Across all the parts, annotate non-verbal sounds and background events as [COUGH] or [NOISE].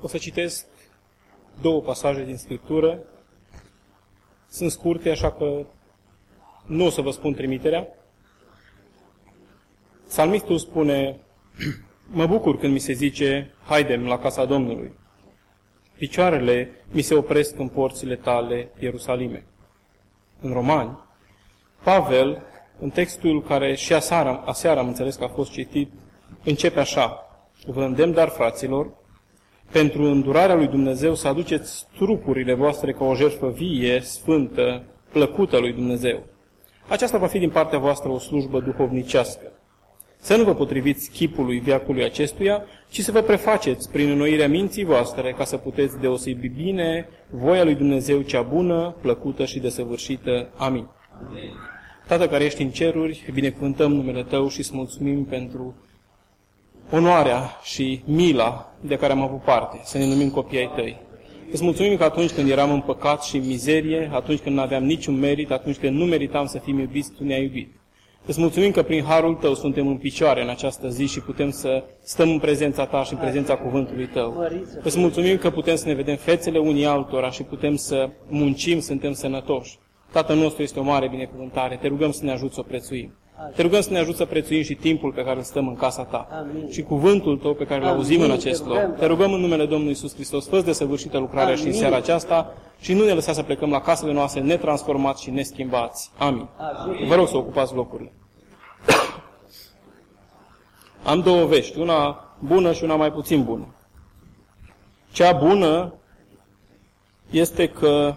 O să citesc două pasaje din Scriptură. Sunt scurte, așa că nu o să vă spun trimiterea. Salmistul spune, mă bucur când mi se zice, haidem la casa Domnului. Picioarele mi se opresc în porțile tale, Ierusalime. În Romani, Pavel, în textul care și aseară, aseară am înțeles că a fost citit, începe așa. Vă îndemn, dar, fraților, pentru îndurarea lui Dumnezeu să aduceți trupurile voastre ca o jertfă vie, sfântă, plăcută lui Dumnezeu. Aceasta va fi din partea voastră o slujbă duhovnicească. Să nu vă potriviți chipului viacului acestuia, ci să vă prefaceți prin înnoirea minții voastre ca să puteți deosebi bine voia lui Dumnezeu cea bună, plăcută și desăvârșită. Amin. Amin. Tată care ești în ceruri, binecuvântăm numele Tău și îți mulțumim pentru onoarea și mila de care am avut parte, să ne numim copii ai Tăi. Îți mulțumim că atunci când eram în păcat și în mizerie, atunci când nu aveam niciun merit, atunci când nu meritam să fim iubiți, Tu ne-ai iubit. Îți mulțumim că prin harul Tău suntem în picioare în această zi și putem să stăm în prezența Ta și în prezența cuvântului Tău. Îți mulțumim că putem să ne vedem fețele unii altora și putem să muncim, suntem sănătoși. Tatăl nostru este o mare binecuvântare. Te rugăm să ne ajuți să o prețuim. Te rugăm să ne ajuți să prețuim și timpul pe care îl stăm în casa Ta. Amin. Și cuvântul Tău pe care îl auzim în acest loc. Te rugăm în numele Domnului Isus Hristos, fă de săvârșită lucrarea Amin. și în seara aceasta și nu ne lăsa să plecăm la casele noastre netransformați și neschimbați. Amin. Amin. Vă rog să ocupați locurile. Am două vești, una bună și una mai puțin bună. Cea bună este că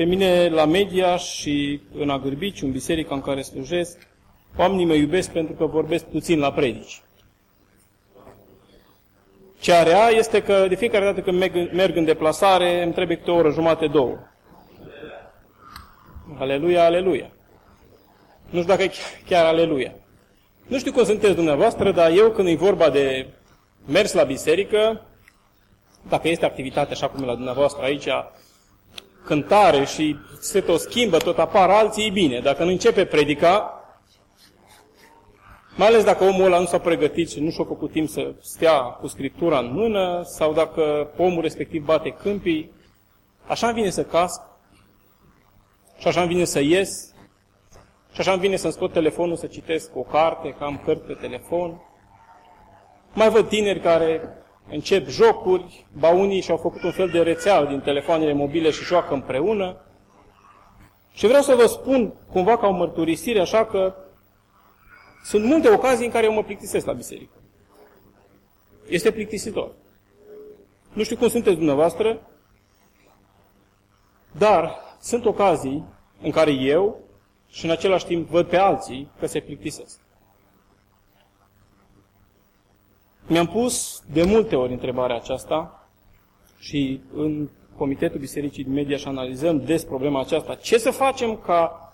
pe mine la media și în Agârbiciu, în biserica în care slujesc, oamenii mă iubesc pentru că vorbesc puțin la predici. Cea rea este că de fiecare dată când merg în deplasare, îmi trebuie câte o oră jumate, două. Aleluia, aleluia. Nu știu dacă e chiar aleluia. Nu știu cum sunteți dumneavoastră, dar eu când e vorba de mers la biserică, dacă este activitate așa cum e la dumneavoastră aici, cântare și se tot schimbă, tot apar alții, e bine. Dacă nu începe predica, mai ales dacă omul ăla nu s-a pregătit și nu și-a făcut timp să stea cu Scriptura în mână, sau dacă omul respectiv bate câmpii, așa îmi vine să casc, și așa îmi vine să ies, și așa îmi vine să-mi scot telefonul să citesc o carte, că am cărți pe telefon. Mai văd tineri care încep jocuri, ba unii și-au făcut un fel de rețeală din telefoanele mobile și joacă împreună. Și vreau să vă spun cumva ca o mărturisire, așa că sunt multe ocazii în care eu mă plictisesc la biserică. Este plictisitor. Nu știu cum sunteți dumneavoastră, dar sunt ocazii în care eu și în același timp văd pe alții că se plictisesc. Mi-am pus de multe ori întrebarea aceasta și în Comitetul Bisericii din Media și analizăm des problema aceasta. Ce să facem ca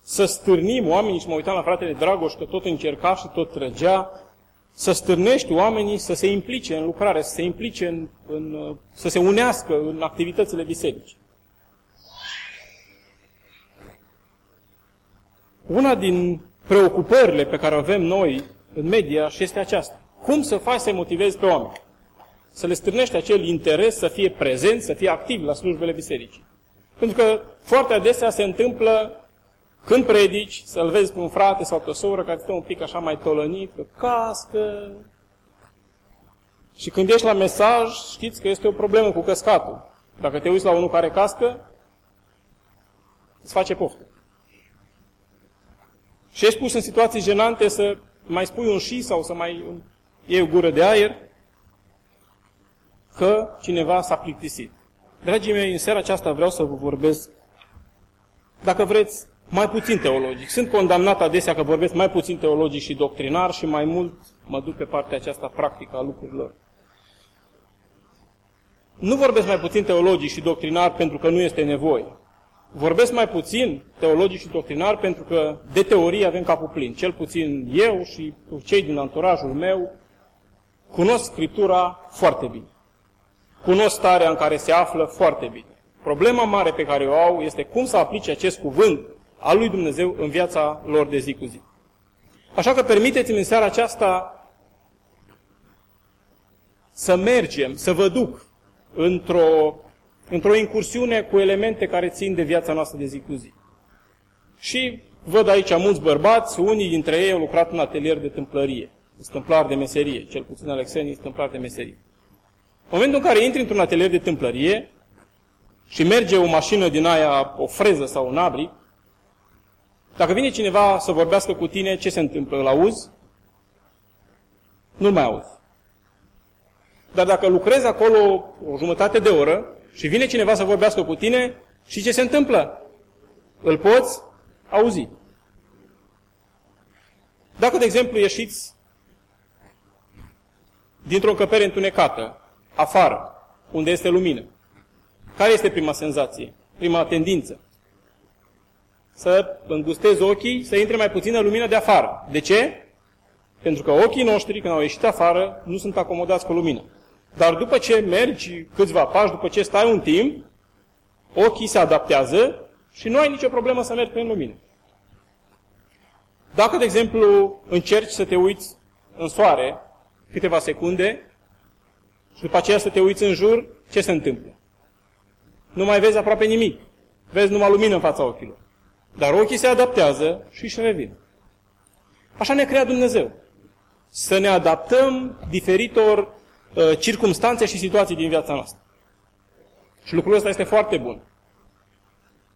să stârnim oamenii, și mă uitam la fratele Dragoș că tot încerca și tot trăgea, să stârnești oamenii să se implice în lucrare, să se implice în, în să se unească în activitățile bisericii. Una din preocupările pe care o avem noi în media și este aceasta. Cum să faci să motivezi pe oameni? Să le strânești acel interes să fie prezent, să fie activ la slujbele bisericii. Pentru că foarte adesea se întâmplă când predici, să-l vezi pe un frate sau pe o soră care stă un pic așa mai tolănit, că cască. Și când ești la mesaj, știți că este o problemă cu căscatul. Dacă te uiți la unul care cască, îți face poftă. Și ești pus în situații jenante să mai spui un și sau să mai iei o gură de aer, că cineva s-a plictisit. Dragii mei, în seara aceasta vreau să vă vorbesc, dacă vreți, mai puțin teologic. Sunt condamnat adesea că vorbesc mai puțin teologic și doctrinar și mai mult mă duc pe partea aceasta practică a lucrurilor. Nu vorbesc mai puțin teologic și doctrinar pentru că nu este nevoie. Vorbesc mai puțin teologic și doctrinar pentru că de teorie avem capul plin. Cel puțin eu și cei din anturajul meu cunosc Scriptura foarte bine. Cunosc starea în care se află foarte bine. Problema mare pe care o au este cum să aplice acest cuvânt al lui Dumnezeu în viața lor de zi cu zi. Așa că permiteți-mi în seara aceasta să mergem, să vă duc într-o, într-o incursiune cu elemente care țin de viața noastră de zi cu zi. Și văd aici mulți bărbați, unii dintre ei au lucrat în atelier de tâmplărie, stâmplar de meserie, cel puțin Alexei stâmplar de meserie. În momentul în care intri într-un atelier de tâmplărie și merge o mașină din aia, o freză sau un abri, dacă vine cineva să vorbească cu tine, ce se întâmplă? Îl auzi? Nu-l mai auzi. Dar dacă lucrezi acolo o jumătate de oră și vine cineva să vorbească cu tine, și ce se întâmplă? Îl poți auzi. Dacă, de exemplu, ieșiți dintr-o încăpere întunecată, afară, unde este lumină, care este prima senzație, prima tendință? Să îngustezi ochii, să intre mai puțină lumină de afară. De ce? Pentru că ochii noștri, când au ieșit afară, nu sunt acomodați cu lumină. Dar după ce mergi câțiva pași, după ce stai un timp, ochii se adaptează și nu ai nicio problemă să mergi prin lumină. Dacă, de exemplu, încerci să te uiți în soare câteva secunde și după aceea să te uiți în jur, ce se întâmplă? Nu mai vezi aproape nimic. Vezi numai lumină în fața ochilor. Dar ochii se adaptează și își revin. Așa ne crea Dumnezeu. Să ne adaptăm diferitor uh, circumstanțe și situații din viața noastră. Și lucrul ăsta este foarte bun.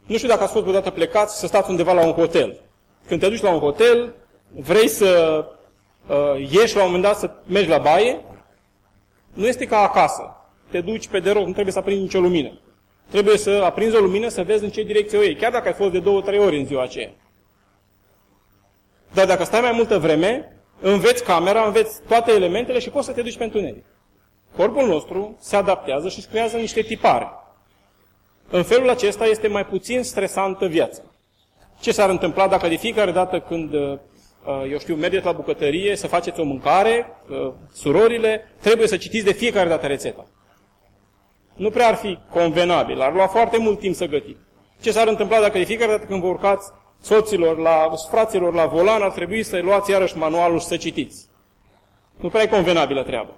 Nu știu dacă ați fost vreodată plecați să stați undeva la un hotel. Când te duci la un hotel, vrei să uh, ieși la un moment dat să mergi la baie, nu este ca acasă. Te duci pe deroc, nu trebuie să aprinzi nicio lumină. Trebuie să aprinzi o lumină să vezi în ce direcție o iei, chiar dacă ai fost de două, trei ori în ziua aceea. Dar dacă stai mai multă vreme, înveți camera, înveți toate elementele și poți să te duci pe întuneric. Corpul nostru se adaptează și își creează niște tipare. În felul acesta este mai puțin stresantă viața. Ce s-ar întâmpla dacă de fiecare dată când, uh, eu știu, mergeți la bucătărie să faceți o mâncare, uh, surorile, trebuie să citiți de fiecare dată rețeta. Nu prea ar fi convenabil, ar lua foarte mult timp să gătiți. Ce s-ar întâmpla dacă de fiecare dată când vă urcați soților, la, fraților la volan, ar trebui să luați iarăși manualul și să citiți. Nu prea e convenabilă treaba.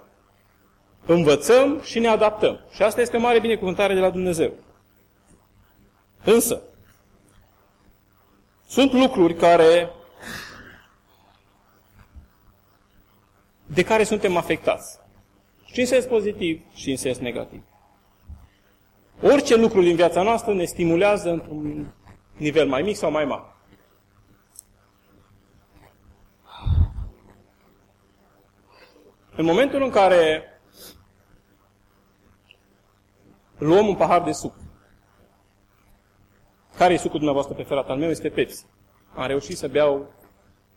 Învățăm și ne adaptăm. Și asta este o mare binecuvântare de la Dumnezeu. Însă, sunt lucruri care de care suntem afectați. Și în sens pozitiv și în sens negativ. Orice lucru din viața noastră ne stimulează într-un nivel mai mic sau mai mare. În momentul în care luăm un pahar de suc, care e sucul dumneavoastră preferat? Al meu este Pepsi. Am reușit să beau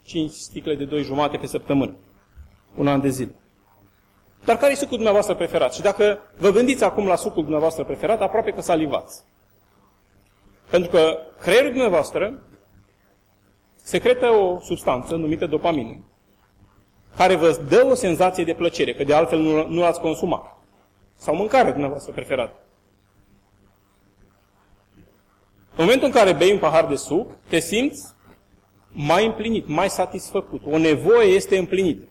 5 sticle de 2 jumate pe săptămână. Un an de zile. Dar care e sucul dumneavoastră preferat? Și dacă vă gândiți acum la sucul dumneavoastră preferat, aproape că salivați. Pentru că creierul dumneavoastră secretă o substanță numită dopamină, care vă dă o senzație de plăcere, că de altfel nu, nu ați consumat. Sau mâncarea dumneavoastră preferată. În momentul în care bei un pahar de suc, te simți mai împlinit, mai satisfăcut. O nevoie este împlinită.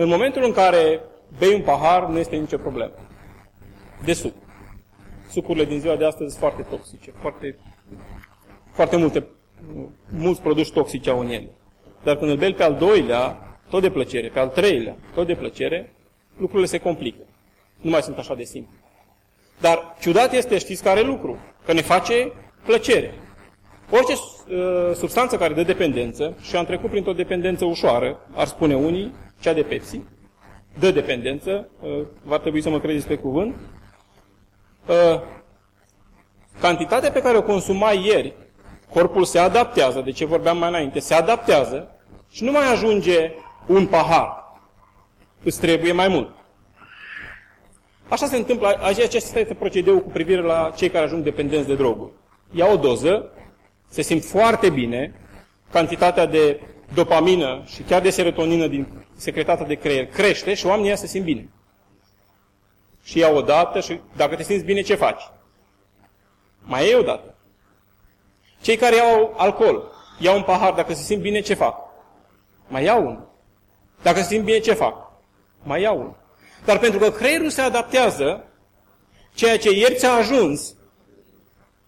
În momentul în care bei un pahar, nu este nicio problemă. De suc. Sucurile din ziua de astăzi sunt foarte toxice, foarte, foarte multe, mulți produși toxici au în ele. Dar când îl bei pe al doilea, tot de plăcere, pe al treilea, tot de plăcere, lucrurile se complică. Nu mai sunt așa de simplu. Dar ciudat este, știți care lucru? Că ne face plăcere. Orice uh, substanță care dă dependență, și am trecut printr-o dependență ușoară, ar spune unii, cea de Pepsi, dă dependență, uh, va trebui să mă credeți pe cuvânt, uh, cantitatea pe care o consumai ieri, corpul se adaptează, de ce vorbeam mai înainte, se adaptează și nu mai ajunge un pahar. Îți trebuie mai mult. Așa se întâmplă, acesta este procedeul cu privire la cei care ajung dependenți de droguri. Ia o doză, se simt foarte bine, cantitatea de dopamină și chiar de serotonină din secretată de creier crește și oamenii se simt bine. Și ia o dată și dacă te simți bine, ce faci? Mai e o dată. Cei care iau alcool, iau un pahar, dacă se simt bine, ce fac? Mai iau unul. Dacă simt bine, ce fac? Mai iau unul. Dar pentru că creierul se adaptează, ceea ce ieri ți-a ajuns,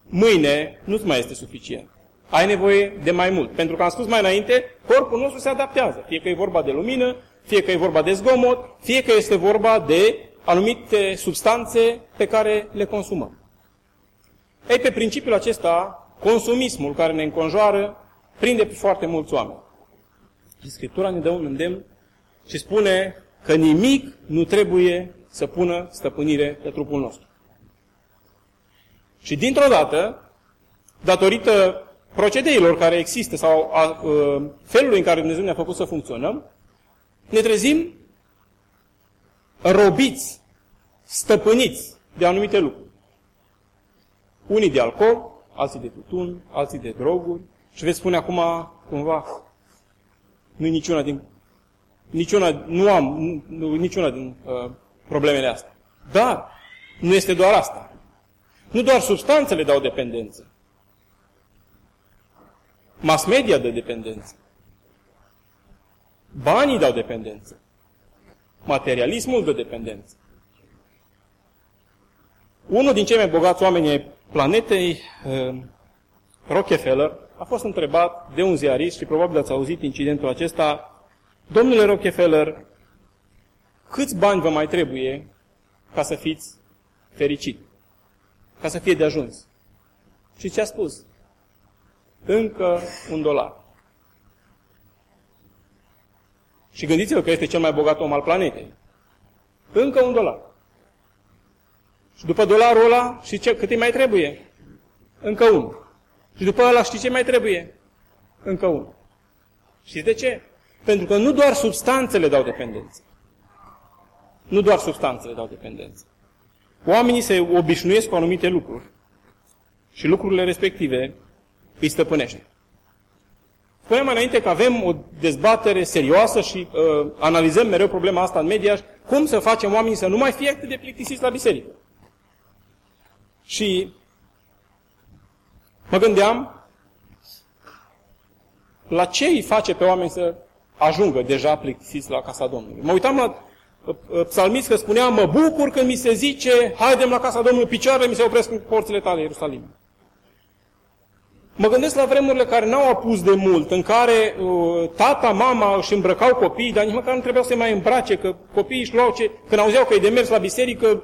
mâine nu-ți mai este suficient. Ai nevoie de mai mult. Pentru că am spus mai înainte, corpul nostru se adaptează. Fie că e vorba de lumină, fie că e vorba de zgomot, fie că este vorba de anumite substanțe pe care le consumăm. Ei, pe principiul acesta, consumismul care ne înconjoară prinde pe foarte mulți oameni. Și Scriptura ne dă un îndemn și spune că nimic nu trebuie să pună stăpânire pe trupul nostru. Și dintr-o dată, datorită procedeilor care există sau a, a, felului în care Dumnezeu ne-a făcut să funcționăm, ne trezim robiți, stăpâniți de anumite lucruri. Unii de alcool, alții de tutun, alții de droguri. Și veți spune acum, cumva, nu niciuna din... Niciuna, nu am nu, niciuna din uh, problemele astea. Dar nu este doar asta. Nu doar substanțele dau dependență. Mass media dă dependență. Banii dau dependență. Materialismul dă dependență. Unul din cei mai bogați oameni ai planetei, uh, Rockefeller, a fost întrebat de un ziarist și probabil ați auzit incidentul acesta. Domnule Rockefeller, câți bani vă mai trebuie ca să fiți fericit? Ca să fie de ajuns? Și ce a spus? Încă un dolar. Și gândiți-vă că este cel mai bogat om al planetei. Încă un dolar. Și după dolarul ăla, și ce, cât îi mai trebuie? Încă unul. Și după ăla știi ce mai trebuie? Încă unul. Știți de ce? Pentru că nu doar substanțele dau dependență. Nu doar substanțele dau dependență. Oamenii se obișnuiesc cu anumite lucruri și lucrurile respective îi stăpânește. Spuneam înainte că avem o dezbatere serioasă și uh, analizăm mereu problema asta în media, cum să facem oamenii să nu mai fie atât de plictisiți la biserică. Și mă gândeam la ce îi face pe oameni să ajungă deja plictisiți la casa Domnului. Mă uitam la uh, uh, psalmist că spunea, mă bucur când mi se zice, haidem la casa Domnului, picioarele mi se opresc în porțile tale, Ierusalim. Mă gândesc la vremurile care n-au apus de mult, în care uh, tata, mama își îmbrăcau copiii, dar nici măcar nu trebuiau să mai îmbrace, că copiii își luau ce... Când auzeau că e de mers la biserică,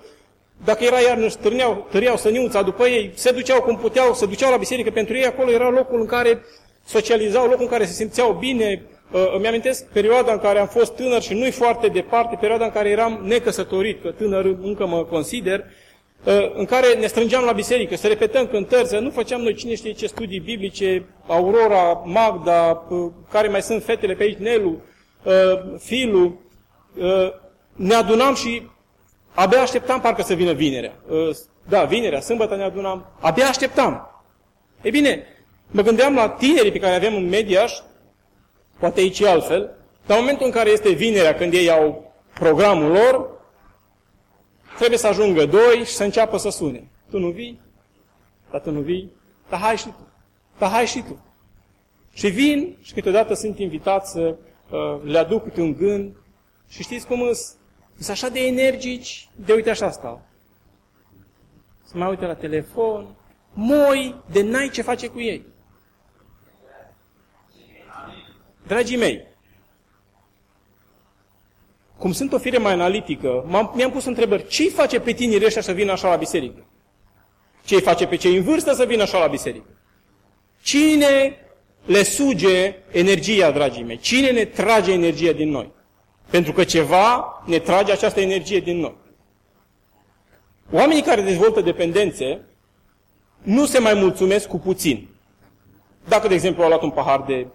dacă era iarnă, târneau, târneau săniuța după ei, se duceau cum puteau, se duceau la biserică pentru ei, acolo era locul în care socializau, locul în care se simțeau bine. Uh, îmi amintesc perioada în care am fost tânăr și nu-i foarte departe, perioada în care eram necăsătorit, că tânăr încă mă consider, uh, în care ne strângeam la biserică, să repetăm cântări, să nu făceam noi cine știe ce studii biblice, Aurora, Magda, uh, care mai sunt fetele pe aici, Nelu, Filu, ne adunam și Abia așteptam parcă să vină vinerea. Ă, da, vinerea, sâmbătă ne adunam. Abia așteptam. E bine, mă gândeam la tinerii pe care avem în Mediaș, poate aici e altfel, dar în momentul în care este vinerea, când ei au programul lor, trebuie să ajungă doi și să înceapă să sune. Tu nu vii? Dar tu nu vii? Dar hai și tu. Dar hai și tu. Și vin și câteodată sunt invitat să uh, le aduc câte un gând și știți cum îs? sunt așa de energici, de uite așa stau. Să mai uite la telefon, moi, de n-ai ce face cu ei. Dragii mei, cum sunt o fire mai analitică, mi-am pus întrebări. Ce-i face pe tinerii ăștia să vină așa la biserică? Ce-i face pe cei în vârstă să vină așa la biserică? Cine le suge energia, dragii mei? Cine ne trage energia din noi? Pentru că ceva ne trage această energie din noi. Oamenii care dezvoltă dependențe nu se mai mulțumesc cu puțin. Dacă, de exemplu, a luat un pahar de uh,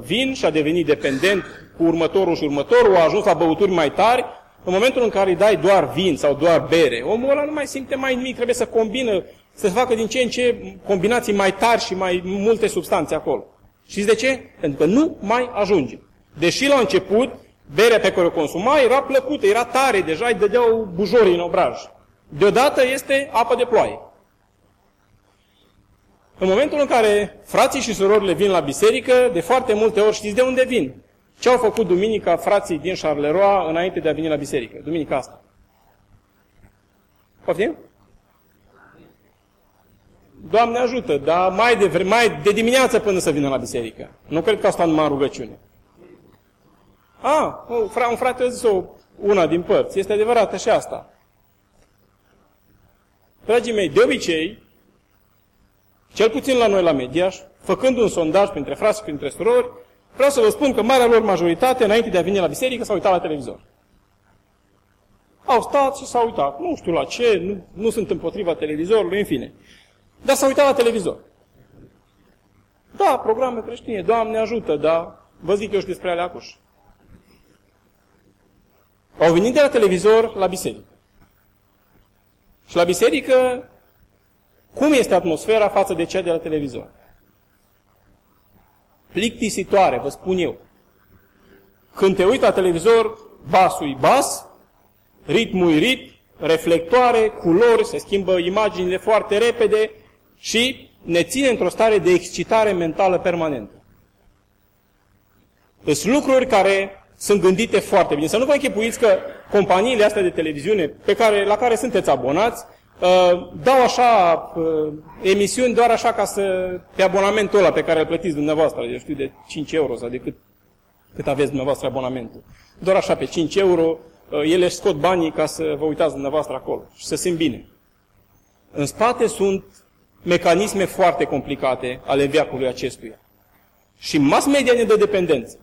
vin și a devenit dependent cu următorul și următorul, a ajuns la băuturi mai tari, în momentul în care îi dai doar vin sau doar bere, omul ăla nu mai simte mai nimic, trebuie să combină, să facă din ce în ce combinații mai tari și mai multe substanțe acolo. Știți de ce? Pentru că nu mai ajunge. Deși la început berea pe care o consuma era plăcută, era tare, deja îi dădeau bujorii în obraj. Deodată este apă de ploaie. În momentul în care frații și surorile vin la biserică, de foarte multe ori știți de unde vin? Ce au făcut duminica frații din Charleroi înainte de a veni la biserică? Duminica asta. Poftim? Doamne ajută, dar mai de, mai de dimineață până să vină la biserică. Nu cred că asta numai în rugăciune. A, un frate a zis-o una din părți. Este adevărată și asta. Dragii mei, de obicei, cel puțin la noi la Mediaș, făcând un sondaj printre frați și printre surori, vreau să vă spun că marea lor majoritate, înainte de a veni la biserică, s-au uitat la televizor. Au stat și s-au uitat. Nu știu la ce, nu, nu sunt împotriva televizorului, în fine. Dar s-au uitat la televizor. Da, programe creștine, Doamne ajută, dar vă zic eu și despre alea acuși. Au venit de la televizor la biserică. Și la biserică, cum este atmosfera față de cea de la televizor? Plictisitoare, vă spun eu. Când te uiți la televizor, basul bas, ritmul rit, reflectoare, culori, se schimbă imaginile foarte repede și ne ține într-o stare de excitare mentală permanentă. Sunt lucruri care sunt gândite foarte bine. Să nu vă închipuiți că companiile astea de televiziune pe care, la care sunteți abonați uh, dau așa uh, emisiuni doar așa ca să pe abonamentul ăla pe care îl plătiți dumneavoastră, eu știu, de 5 euro sau de cât, cât aveți dumneavoastră abonamentul. Doar așa pe 5 euro uh, ele scot banii ca să vă uitați dumneavoastră acolo și să simt bine. În spate sunt mecanisme foarte complicate ale viacului acestuia. Și mass media ne dă dependență.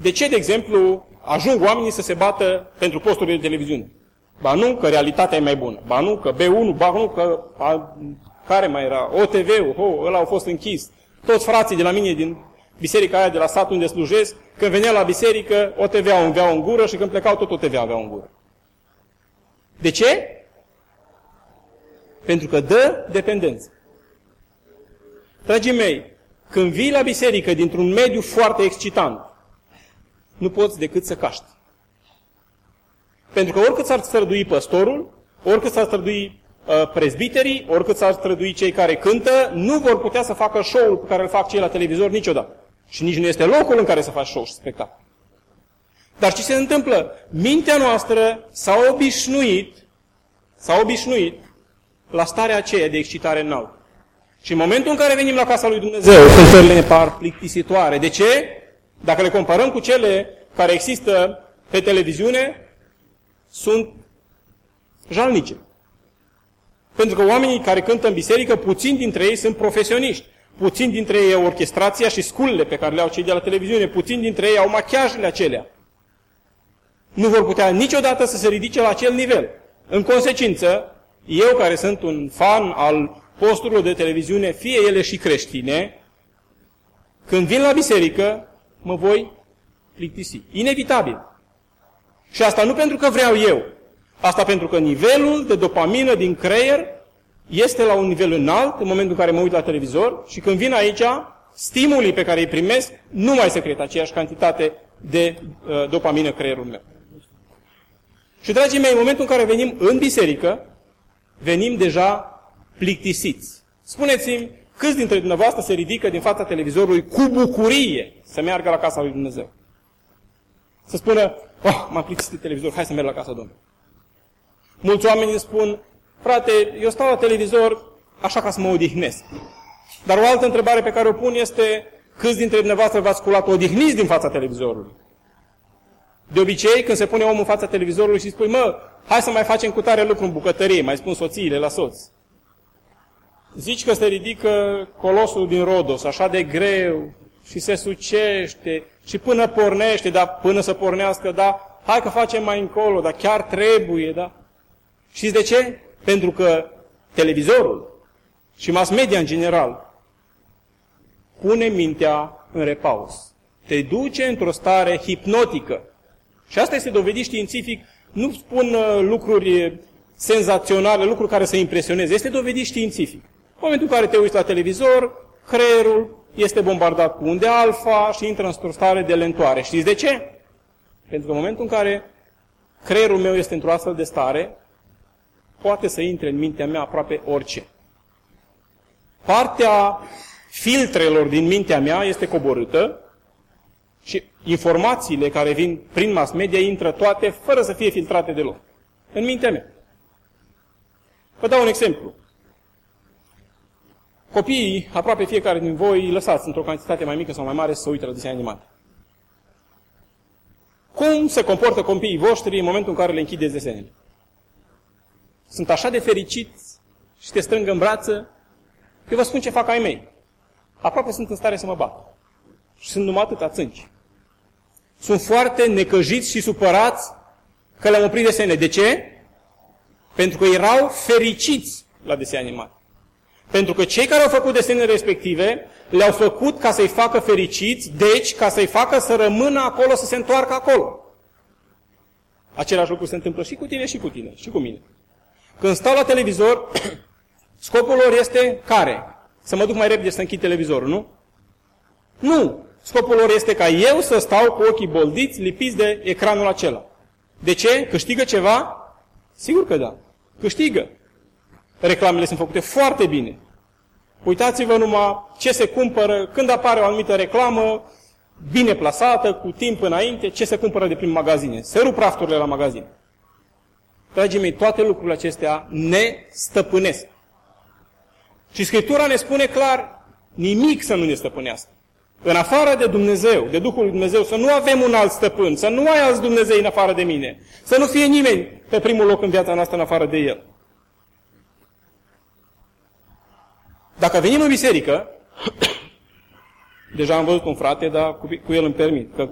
De ce, de exemplu, ajung oamenii să se bată pentru posturile de televiziune? Ba nu, că realitatea e mai bună. Ba nu, că B1, ba nu, că a, care mai era? OTV-ul, oh, ăla au fost închis. Toți frații de la mine din biserica aia de la sat unde slujesc, când venea la biserică, OTV au aveau în gură și când plecau tot OTV aveau în gură. De ce? Pentru că dă dependență. Dragii mei, când vii la biserică dintr-un mediu foarte excitant, nu poți decât să caști. Pentru că oricât s-ar strădui păstorul, oricât s-ar strădui uh, prezbiterii, oricât s-ar strădui cei care cântă, nu vor putea să facă show-ul pe care îl fac cei la televizor niciodată. Și nici nu este locul în care să faci show și spectacol. Dar ce se întâmplă? Mintea noastră s-a obișnuit, s-a obișnuit la starea aceea de excitare înaltă. Și în momentul în care venim la casa lui Dumnezeu, cântările ne par plictisitoare. De ce? Dacă le comparăm cu cele care există pe televiziune, sunt jalnice. Pentru că oamenii care cântă în biserică, puțini dintre ei sunt profesioniști. Puțini dintre ei au orchestrația și sculele pe care le au cei de la televiziune. Puțini dintre ei au machiajele acelea. Nu vor putea niciodată să se ridice la acel nivel. În consecință, eu care sunt un fan al posturilor de televiziune, fie ele și creștine, când vin la biserică, mă voi plictisi. Inevitabil. Și asta nu pentru că vreau eu. Asta pentru că nivelul de dopamină din creier este la un nivel înalt în momentul în care mă uit la televizor și când vin aici, stimulii pe care îi primesc nu mai secretă aceeași cantitate de uh, dopamină creierul meu. Și, dragii mei, în momentul în care venim în biserică, venim deja plictisiți. Spuneți-mi, câți dintre dumneavoastră se ridică din fața televizorului cu bucurie să meargă la casa lui Dumnezeu? Să spună, oh, m-am plictisit de televizor, hai să merg la casa Domnului. Mulți oameni îmi spun, frate, eu stau la televizor așa ca să mă odihnesc. Dar o altă întrebare pe care o pun este, câți dintre dumneavoastră v-ați sculat odihniți din fața televizorului? De obicei, când se pune omul în fața televizorului și spui, mă, hai să mai facem cu tare lucru în bucătărie, mai spun soțiile la soț. Zici că se ridică colosul din Rodos, așa de greu, și se sucește, și până pornește, dar până să pornească, da, hai că facem mai încolo, dar chiar trebuie, da? Știți de ce? Pentru că televizorul și mass media în general pune mintea în repaus. Te duce într-o stare hipnotică. Și asta este dovedit științific. Nu spun uh, lucruri senzaționale, lucruri care să impresioneze. Este dovedit științific. În momentul în care te uiți la televizor, creierul este bombardat cu unde alfa și intră într-o stare de lentoare. Știți de ce? Pentru că în momentul în care creierul meu este într-o astfel de stare, poate să intre în mintea mea aproape orice. Partea filtrelor din mintea mea este coborâtă Și informațiile care vin prin mass media intră toate fără să fie filtrate deloc. În mintea mea. Vă dau un exemplu. Copiii, aproape fiecare din voi, îi lăsați într-o cantitate mai mică sau mai mare să se uite la desene animate. Cum se comportă copiii voștri în momentul în care le închideți desenele? Sunt așa de fericiți și te strâng în brață că vă spun ce fac ai mei. Aproape sunt în stare să mă bat. Și sunt numai atâta țânci. Sunt foarte necăjiți și supărați că le-am oprit desene. De ce? Pentru că erau fericiți la desene animate. Pentru că cei care au făcut desenele respective le-au făcut ca să-i facă fericiți, deci ca să-i facă să rămână acolo, să se întoarcă acolo. Același lucru se întâmplă și cu tine și cu tine și cu mine. Când stau la televizor, [CLEARS THROAT] scopul lor este care? Să mă duc mai repede să închid televizorul, nu? Nu! Scopul lor este ca eu să stau cu ochii boldiți, lipiți de ecranul acela. De ce? Câștigă ceva? Sigur că da. Câștigă. Reclamele sunt făcute foarte bine. Uitați-vă numai ce se cumpără, când apare o anumită reclamă, bine plasată, cu timp înainte, ce se cumpără de prin magazine. Se rup rafturile la magazine. Dragii mei, toate lucrurile acestea ne stăpânesc. Și Scriptura ne spune clar, nimic să nu ne stăpânească. În afară de Dumnezeu, de Duhul lui Dumnezeu, să nu avem un alt stăpân, să nu ai alți Dumnezei în afară de mine, să nu fie nimeni pe primul loc în viața noastră în afară de El. Dacă venim în biserică, deja am văzut un frate, dar cu, cu el îmi permit, că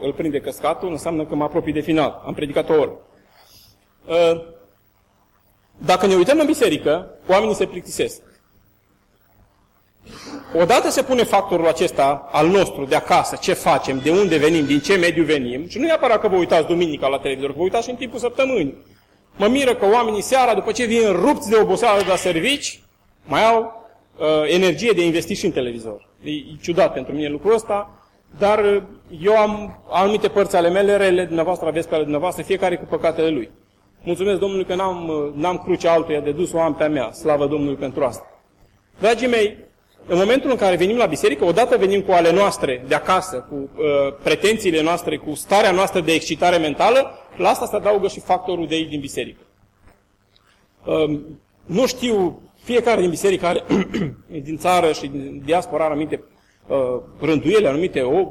îl prinde căscatul, înseamnă că mă apropii de final. Am predicat o oră. Uh, dacă ne uităm în biserică, oamenii se plictisesc. Odată se pune factorul acesta al nostru, de acasă, ce facem, de unde venim, din ce mediu venim, și nu e apărat că vă uitați duminica la televizor, că vă uitați și în timpul săptămânii. Mă miră că oamenii seara, după ce vin rupți de oboseală de la servici, mai au uh, energie de investit și în televizor. E, e ciudat pentru mine lucrul ăsta, dar uh, eu am anumite părți ale mele rele, dumneavoastră aveți pe ale dumneavoastră, fiecare cu păcatele lui. Mulțumesc Domnului că n-am, uh, n-am cruce altuia de dus o am pe a mea. Slavă Domnului pentru asta. Dragii mei, în momentul în care venim la biserică, odată venim cu ale noastre de acasă, cu uh, pretențiile noastre, cu starea noastră de excitare mentală, la asta se adaugă și factorul de aici din biserică. Uh, nu știu fiecare din biserică are [CLEARS THROAT] din țară și din diaspora are anumite uh, rânduiele, anumite uh,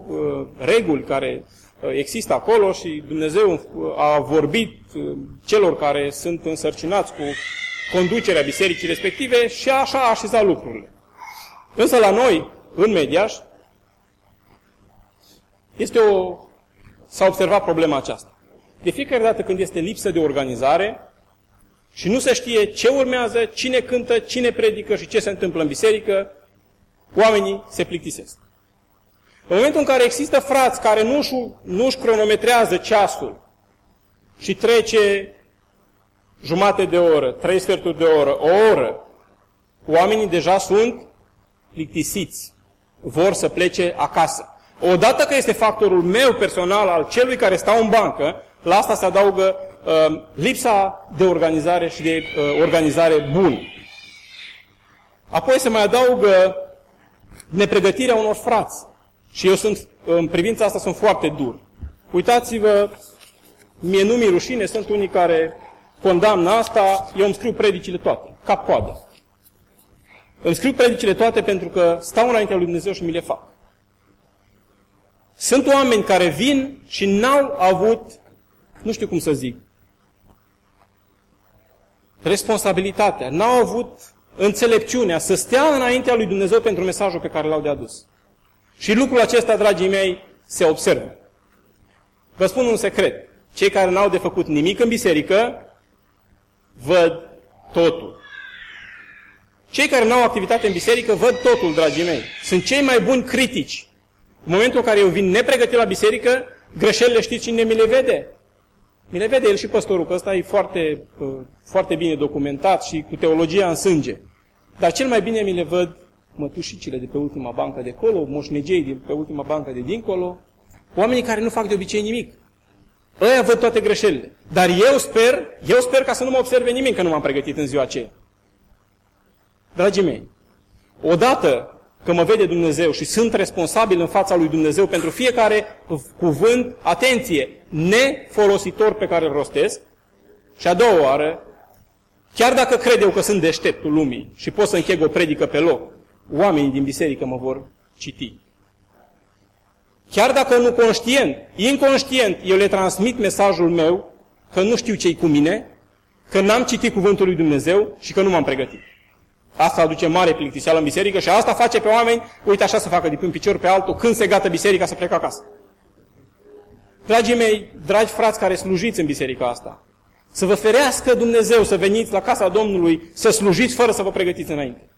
reguli care uh, există acolo și Dumnezeu uh, a vorbit uh, celor care sunt însărcinați cu conducerea bisericii respective și așa a așezat lucrurile. Însă la noi, în Mediaș, este o... s-a observat problema aceasta. De fiecare dată când este lipsă de organizare, și nu se știe ce urmează, cine cântă, cine predică și ce se întâmplă în biserică, oamenii se plictisesc. În momentul în care există frați care nu-și, nu-și cronometrează ceasul și trece jumate de oră, trei sferturi de oră, o oră, oamenii deja sunt plictisiți. Vor să plece acasă. Odată că este factorul meu personal al celui care stau în bancă, la asta se adaugă uh, lipsa de organizare și de uh, organizare bună. Apoi se mai adaugă nepregătirea unor frați. Și eu sunt, în privința asta, sunt foarte dur. Uitați-vă, mie nu mi rușine, sunt unii care condamnă asta, eu îmi scriu predicile toate, cap coadă. Îmi scriu predicile toate pentru că stau înaintea lui Dumnezeu și mi le fac. Sunt oameni care vin și n-au avut, nu știu cum să zic, responsabilitatea, n-au avut înțelepciunea să stea înaintea lui Dumnezeu pentru mesajul pe care l-au de adus. Și lucrul acesta, dragii mei, se observă. Vă spun un secret. Cei care n-au de făcut nimic în biserică, văd totul. Cei care nu au activitate în biserică văd totul, dragii mei. Sunt cei mai buni critici. În momentul în care eu vin nepregătit la biserică, greșelile știți cine mi le vede? Mi le vede el și păstorul, că ăsta e foarte, uh, foarte bine documentat și cu teologia în sânge. Dar cel mai bine mi le văd mătușicile de pe ultima bancă de acolo, moșnegei de pe ultima bancă de dincolo, oamenii care nu fac de obicei nimic. Ăia văd toate greșelile. Dar eu sper, eu sper ca să nu mă observe nimeni că nu m-am pregătit în ziua aceea. Dragii mei, odată că mă vede Dumnezeu și sunt responsabil în fața lui Dumnezeu pentru fiecare cuvânt, atenție, nefolositor pe care îl rostesc. Și a doua oară, chiar dacă cred eu că sunt deșteptul lumii și pot să încheg o predică pe loc, oamenii din biserică mă vor citi. Chiar dacă nu conștient, inconștient, eu le transmit mesajul meu că nu știu ce-i cu mine, că n-am citit cuvântul lui Dumnezeu și că nu m-am pregătit. Asta aduce mare plictiseală în biserică și asta face pe oameni, uite așa să facă de pe un picior pe altul, când se gata biserica să plecă acasă. Dragii mei, dragi frați care slujiți în biserica asta, să vă ferească Dumnezeu să veniți la casa Domnului, să slujiți fără să vă pregătiți înainte.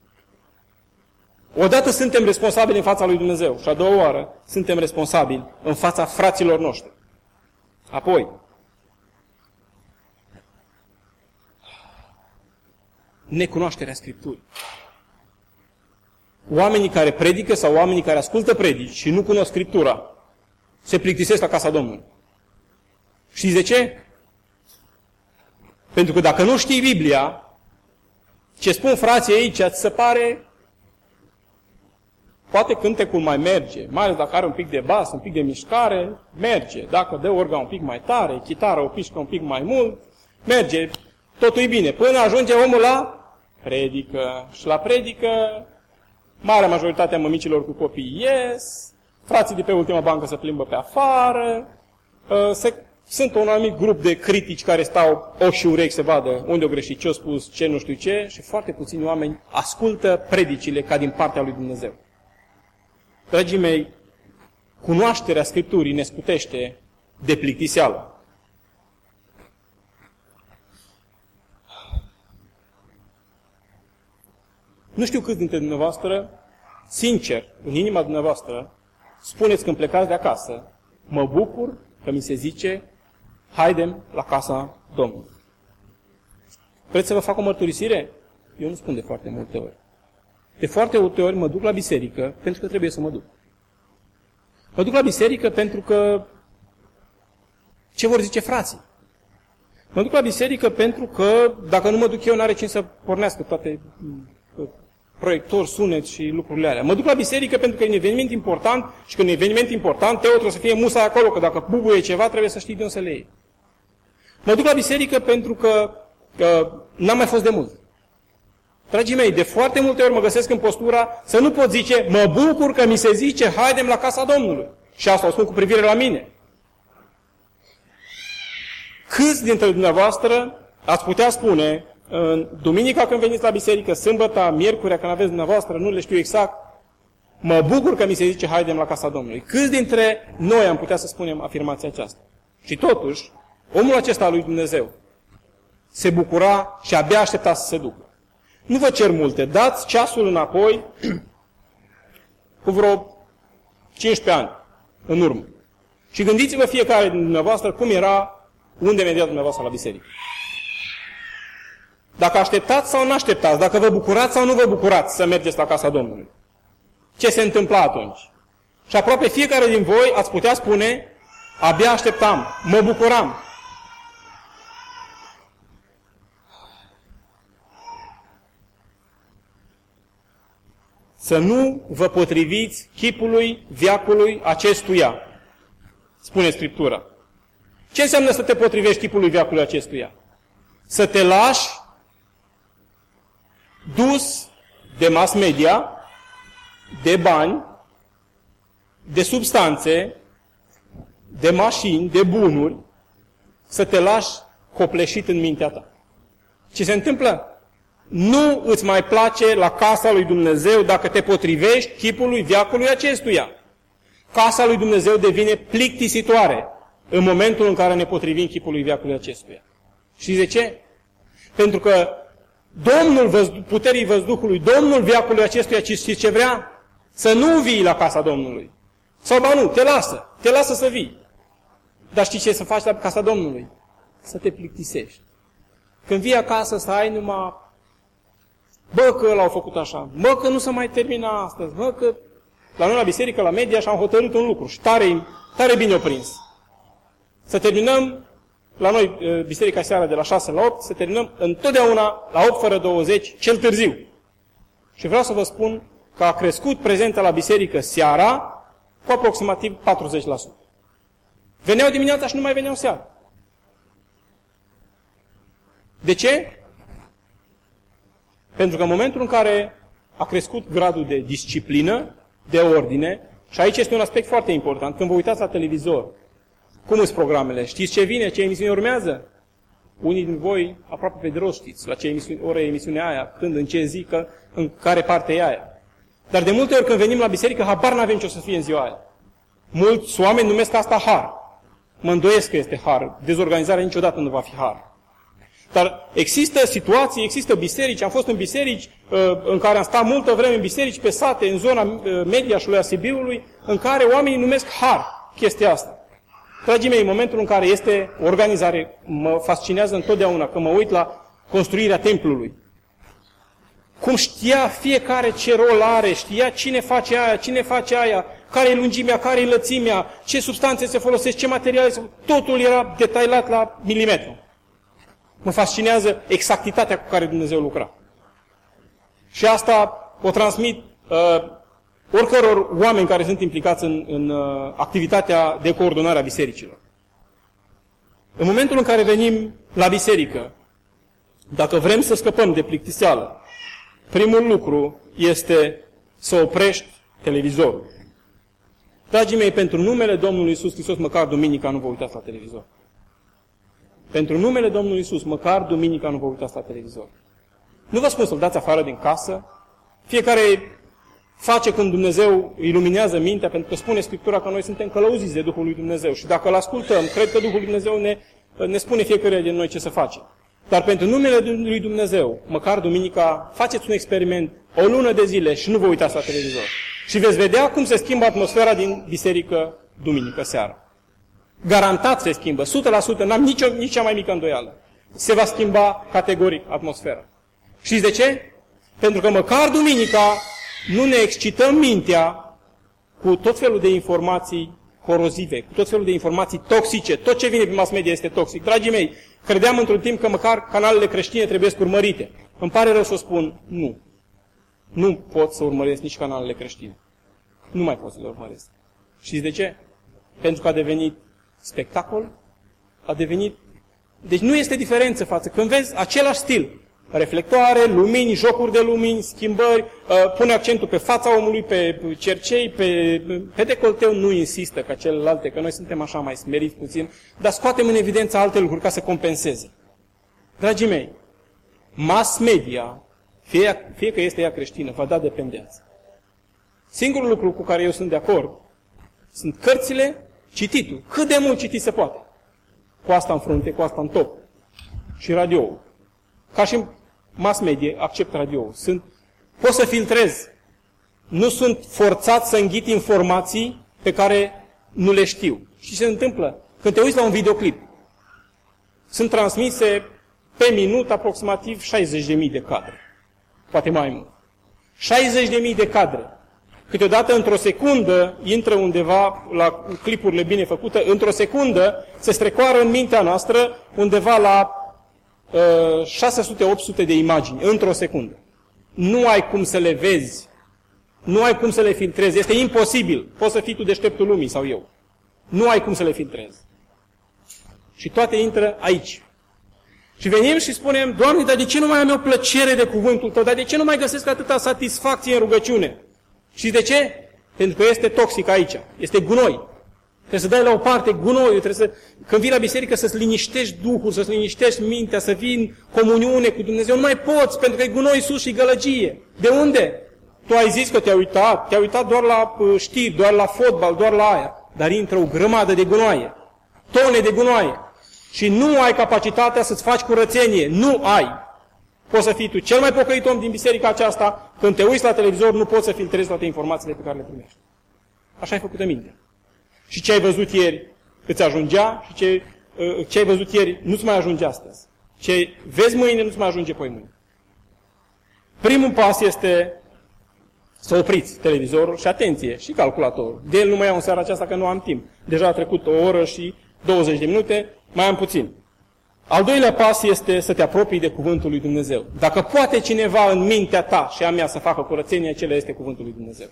Odată suntem responsabili în fața lui Dumnezeu și a doua oară suntem responsabili în fața fraților noștri. Apoi, necunoașterea Scripturii. Oamenii care predică sau oamenii care ascultă predici și nu cunosc Scriptura, se plictisesc la casa Domnului. Știți de ce? Pentru că dacă nu știi Biblia, ce spun frații aici, ți se pare Poate cântecul mai merge, mai ales dacă are un pic de bas, un pic de mișcare, merge. Dacă dă orga un pic mai tare, chitară o pișcă un pic mai mult, merge. Totul e bine. Până ajunge omul la predică. Și la predică, marea majoritate a mămicilor cu copii ies, frații de pe ultima bancă se plimbă pe afară, ă, se, sunt un anumit grup de critici care stau ochi și urechi să vadă unde o greșit, ce a spus, ce nu știu ce, și foarte puțini oameni ascultă predicile ca din partea lui Dumnezeu. Dragii mei, cunoașterea Scripturii ne scutește de plictiseală. Nu știu câți dintre dumneavoastră, sincer, în inima dumneavoastră, spuneți când plecați de acasă, mă bucur că mi se zice, haidem la casa Domnului. Vreți să vă fac o mărturisire? Eu nu spun de foarte multe ori. De foarte multe ori mă duc la biserică pentru că trebuie să mă duc. Mă duc la biserică pentru că ce vor zice frații? Mă duc la biserică pentru că dacă nu mă duc eu, n-are cine să pornească toate proiector, sunet și lucrurile alea. Mă duc la biserică pentru că e un eveniment important și când e un eveniment important, Teo trebuie să fie musa acolo, că dacă bubuie ceva, trebuie să știi de unde să le iei. Mă duc la biserică pentru că, că n-am mai fost de mult. Dragii mei, de foarte multe ori mă găsesc în postura să nu pot zice, mă bucur că mi se zice, haidem la casa Domnului. Și asta o spun cu privire la mine. Câți dintre dumneavoastră ați putea spune, în duminica când veniți la biserică, sâmbătă, miercurea când aveți dumneavoastră, nu le știu exact, mă bucur că mi se zice, haidem la casa Domnului. Câți dintre noi am putea să spunem afirmația aceasta? Și totuși, omul acesta al lui Dumnezeu se bucura și abia aștepta să se ducă. Nu vă cer multe, dați ceasul înapoi cu vreo 15 ani în urmă. Și gândiți-vă fiecare din dumneavoastră cum era unde mergea dumneavoastră la biserică. Dacă așteptați sau nu așteptați, dacă vă bucurați sau nu vă bucurați să mergeți la casa Domnului. Ce se întâmpla atunci? Și aproape fiecare din voi ați putea spune, abia așteptam, mă bucuram, să nu vă potriviți chipului viacului acestuia, spune Scriptura. Ce înseamnă să te potrivești chipului viacului acestuia? Să te lași dus de mass media, de bani, de substanțe, de mașini, de bunuri, să te lași copleșit în mintea ta. Ce se întâmplă? nu îți mai place la casa lui Dumnezeu dacă te potrivești chipului viacului acestuia. Casa lui Dumnezeu devine plictisitoare în momentul în care ne potrivim chipului viacului acestuia. Și de ce? Pentru că Domnul puterii văzduhului, Domnul viacului acestuia, știți ce vrea? Să nu vii la casa Domnului. Sau ba nu, te lasă, te lasă să vii. Dar știi ce să faci la casa Domnului? Să te plictisești. Când vii acasă să ai numai Bă, că l-au făcut așa. Bă, că nu se mai termina astăzi. Bă, că la noi la biserică, la media, și-am hotărât un lucru. Și tare, tare bine o prins. Să terminăm, la noi, biserica seara de la 6 la 8, să terminăm întotdeauna la 8 fără 20, cel târziu. Și vreau să vă spun că a crescut prezența la biserică seara cu aproximativ 40%. Veneau dimineața și nu mai veneau seara. De ce? Pentru că în momentul în care a crescut gradul de disciplină, de ordine, și aici este un aspect foarte important, când vă uitați la televizor, cum sunt programele? Știți ce vine? Ce emisiune urmează? Unii din voi aproape pe de rost știți la ce emisiune, ore emisiunea aia, când, în ce zi, că, în care parte e aia. Dar de multe ori când venim la biserică, habar n-avem ce o să fie în ziua aia. Mulți oameni numesc asta har. Mă îndoiesc că este har. Dezorganizarea niciodată nu va fi har. Dar există situații, există biserici, am fost în biserici uh, în care am stat multă vreme în biserici pe sate, în zona uh, Mediașului, a Sibiului, în care oamenii numesc har chestia asta. Dragii mei, în momentul în care este organizare, mă fascinează întotdeauna că mă uit la construirea templului. Cum știa fiecare ce rol are, știa cine face aia, cine face aia, care e lungimea, care e lățimea, ce substanțe se folosesc, ce materiale se Totul era detailat la milimetru. Mă fascinează exactitatea cu care Dumnezeu lucra. Și asta o transmit uh, oricăror oameni care sunt implicați în, în uh, activitatea de coordonare a bisericilor. În momentul în care venim la biserică, dacă vrem să scăpăm de plictiseală, primul lucru este să oprești televizorul. Dragii mei, pentru numele Domnului Isus Hristos, măcar duminica nu vă uitați la televizor. Pentru numele Domnului Isus, măcar duminica nu vă uitați la televizor. Nu vă spun să-l dați afară din casă. Fiecare face când Dumnezeu iluminează mintea, pentru că spune Scriptura că noi suntem călăuziți de Duhul lui Dumnezeu. Și dacă îl ascultăm, cred că Duhul lui Dumnezeu ne, ne spune fiecare din noi ce să facem. Dar pentru numele lui Dumnezeu, măcar duminica, faceți un experiment o lună de zile și nu vă uitați la televizor. Și veți vedea cum se schimbă atmosfera din biserică duminică seara. Garantat se schimbă, 100%, n-am nicio, nici cea mai mică îndoială. Se va schimba categoric atmosfera. Știți de ce? Pentru că măcar duminica nu ne excităm mintea cu tot felul de informații corozive, cu tot felul de informații toxice. Tot ce vine pe mass media este toxic. Dragii mei, credeam într-un timp că măcar canalele creștine trebuie urmărite. Îmi pare rău să o spun, nu. Nu pot să urmăresc nici canalele creștine. Nu mai pot să le urmăresc. Știți de ce? Pentru că a devenit spectacol, a devenit... Deci nu este diferență față. Când vezi același stil, reflectoare, lumini, jocuri de lumini, schimbări, uh, pune accentul pe fața omului, pe cercei, pe, pe decolteu, nu insistă ca celelalte, că noi suntem așa mai smeriți puțin, dar scoatem în evidență alte lucruri ca să compenseze. Dragii mei, mass media, fie, fie că este ea creștină, va da dependență. Singurul lucru cu care eu sunt de acord sunt cărțile, cititul. Cât de mult citi se poate. Cu asta în frunte, cu asta în top. Și radio. Ca și mass media, accept radio. Sunt, pot să filtrez. Nu sunt forțat să înghit informații pe care nu le știu. Și ce se întâmplă? Când te uiți la un videoclip, sunt transmise pe minut aproximativ 60.000 de cadre. Poate mai mult. 60.000 de cadre. Câteodată, într-o secundă, intră undeva la clipurile bine făcute, într-o secundă se strecoară în mintea noastră undeva la 600-800 uh, de imagini într-o secundă. Nu ai cum să le vezi, nu ai cum să le filtrezi, este imposibil. Poți să fii tu deșteptul lumii sau eu. Nu ai cum să le filtrezi. Și toate intră aici. Și venim și spunem, Doamne, dar de ce nu mai am eu plăcere de cuvântul Tău? Dar de ce nu mai găsesc atâta satisfacție în rugăciune? Și de ce? Pentru că este toxic aici. Este gunoi. Trebuie să dai la o parte gunoiul, trebuie să, când vii la biserică să-ți liniștești Duhul, să-ți liniștești mintea, să vii în comuniune cu Dumnezeu. Nu mai poți, pentru că e gunoi sus și gălăgie. De unde? Tu ai zis că te-ai uitat, te-ai uitat doar la uh, știri, doar la fotbal, doar la aia. Dar intră o grămadă de gunoaie. Tone de gunoaie. Și nu ai capacitatea să-ți faci curățenie. Nu ai. Poți să fii tu cel mai pocăit om din biserica aceasta. Când te uiți la televizor, nu poți să filtrezi toate informațiile pe care le primești. Așa ai făcută minte. Și ce ai văzut ieri îți ajungea și ce, uh, ce ai văzut ieri nu-ți mai ajunge astăzi. Ce vezi mâine nu-ți mai ajunge poi mâine. Primul pas este să opriți televizorul și atenție, și calculatorul. De el nu mai iau în seara aceasta că nu am timp. Deja a trecut o oră și 20 de minute, mai am puțin. Al doilea pas este să te apropii de Cuvântul lui Dumnezeu. Dacă poate cineva în mintea ta și a mea să facă curățenie, acela este Cuvântul lui Dumnezeu.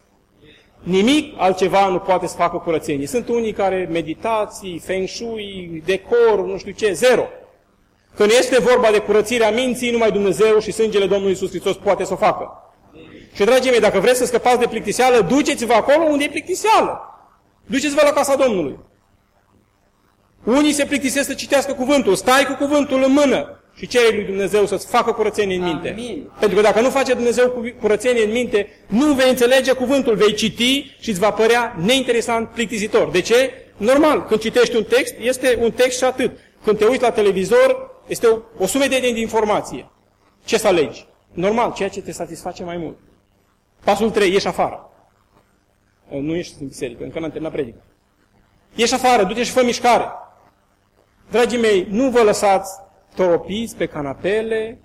Nimic altceva nu poate să facă curățenie. Sunt unii care meditații, feng shui, decor, nu știu ce, zero. Când este vorba de curățirea minții, numai Dumnezeu și sângele Domnului Iisus Hristos poate să o facă. Și, dragii mei, dacă vreți să scăpați de plictiseală, duceți-vă acolo unde e plictiseală. Duceți-vă la casa Domnului. Unii se plictisesc să citească cuvântul. Stai cu cuvântul în mână și cere lui Dumnezeu să-ți facă curățenie în minte. Amin. Pentru că dacă nu face Dumnezeu curățenie în minte, nu vei înțelege cuvântul, vei citi și îți va părea neinteresant, plictisitor. De ce? Normal, când citești un text, este un text și atât. Când te uiți la televizor, este o, o sumedenie de informație. Ce să alegi? Normal, ceea ce te satisface mai mult. Pasul 3, ieși afară. Nu ești în biserică, încă n-am terminat predică. Ieși afară, du-te și fă mișcare. Dragii mei, nu vă lăsați toropiți pe canapele,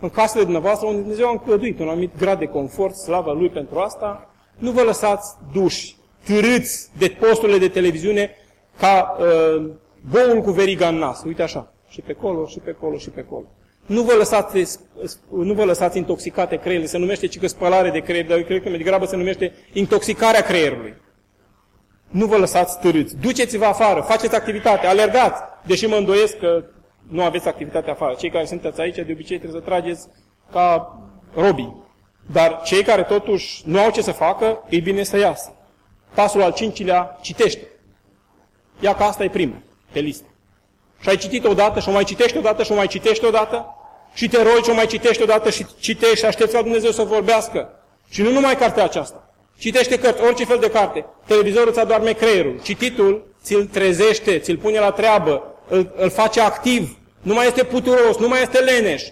în casele dumneavoastră, unde Dumnezeu a încăduit un anumit grad de confort, slavă Lui pentru asta, nu vă lăsați duși, târâți de posturile de televiziune ca uh, boul cu veriga în nas. Uite așa, și pe colo, și pe colo, și pe colo. Nu vă lăsați, nu vă lăsați intoxicate creierile, se numește cică spălare de creier, dar eu cred că mai degrabă se numește intoxicarea creierului. Nu vă lăsați târâți. Duceți-vă afară, faceți activitate, alergați. Deși mă îndoiesc că nu aveți activitate afară. Cei care sunteți aici, de obicei, trebuie să trageți ca robii. Dar cei care totuși nu au ce să facă, e bine să iasă. Pasul al cincilea, citește. Ia că asta e primul pe listă. Și ai citit odată și o mai citești odată și o mai citești odată și te rogi și o mai citești odată și citești și aștepți ca Dumnezeu să vorbească. Și nu numai cartea aceasta. Citește cărți, orice fel de carte. Televizorul îți adorme creierul. Cititul ți-l trezește, ți-l pune la treabă, îl, îl face activ. Nu mai este puturos, nu mai este leneș.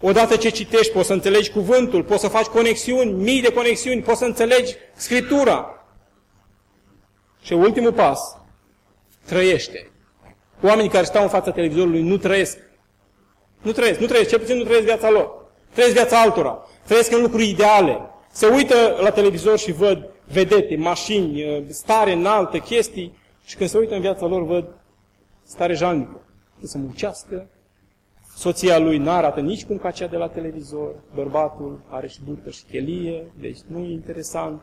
Odată ce citești, poți să înțelegi cuvântul, poți să faci conexiuni, mii de conexiuni, poți să înțelegi Scriptura. Și ultimul pas, trăiește. Oamenii care stau în fața televizorului nu trăiesc. Nu trăiesc, nu trăiesc, cel puțin nu trăiesc viața lor. Trăiesc viața altora. Trăiesc în lucruri ideale. Se uită la televizor și văd vedete, mașini, stare înaltă, chestii și când se uită în viața lor văd stare jalnică. Să muncească, soția lui nu arată nici cum ca cea de la televizor, bărbatul are și burtă și chelie, deci nu e interesant.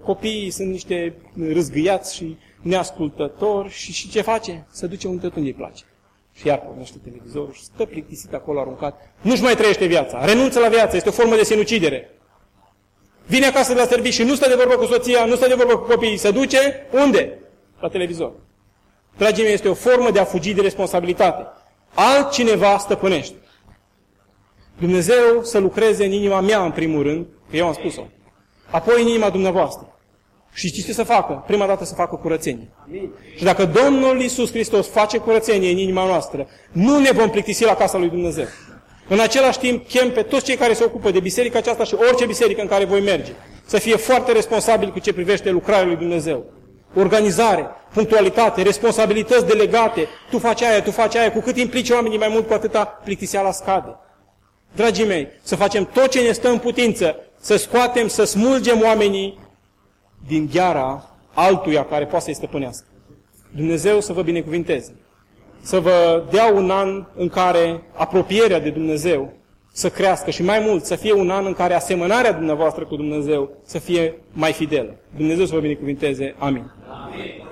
Copiii sunt niște râzgâiați și neascultători și, și ce face? Se duce unde tot unde îi place. Și iar pornește televizorul și stă plictisit acolo aruncat. Nu-și mai trăiește viața. Renunță la viață. Este o formă de sinucidere. Vine acasă de la serviciu și nu stă de vorbă cu soția, nu stă de vorbă cu copiii. Se duce unde? La televizor. Dragii mei, este o formă de a fugi de responsabilitate. Altcineva stăpânește. Dumnezeu să lucreze în inima mea, în primul rând, că eu am spus-o. Apoi în inima dumneavoastră. Și știți ce să facă? Prima dată să facă curățenie. Amin. Și dacă Domnul Iisus Hristos face curățenie în inima noastră, nu ne vom plictisi la casa lui Dumnezeu. În același timp, chem pe toți cei care se ocupă de biserica aceasta și orice biserică în care voi merge, să fie foarte responsabili cu ce privește lucrarea lui Dumnezeu. Organizare, punctualitate, responsabilități delegate, tu faci aia, tu faci aia, cu cât implici oamenii mai mult, cu atâta plictiseala scade. Dragii mei, să facem tot ce ne stă în putință, să scoatem, să smulgem oamenii din gheara altuia care poate să-i stăpânească. Dumnezeu să vă binecuvinteze. Să vă dea un an în care apropierea de Dumnezeu să crească și mai mult să fie un an în care asemănarea dumneavoastră cu Dumnezeu să fie mai fidelă. Dumnezeu să vă binecuvinteze. Amin. Amin.